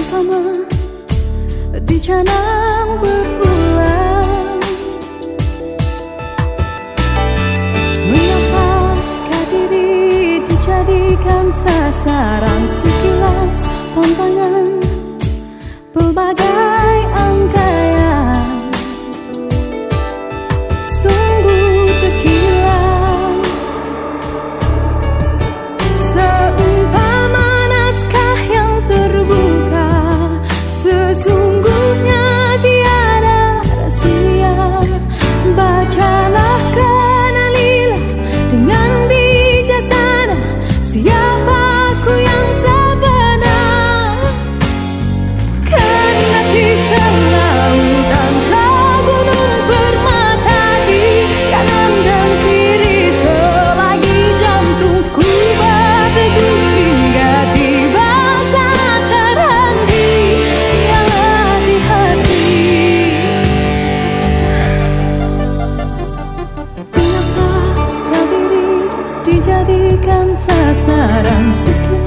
sama di canang berbulan Mengapakah diri dijadikan sasaran sekilas pantangan pelbagai dijadikan sasaran sekian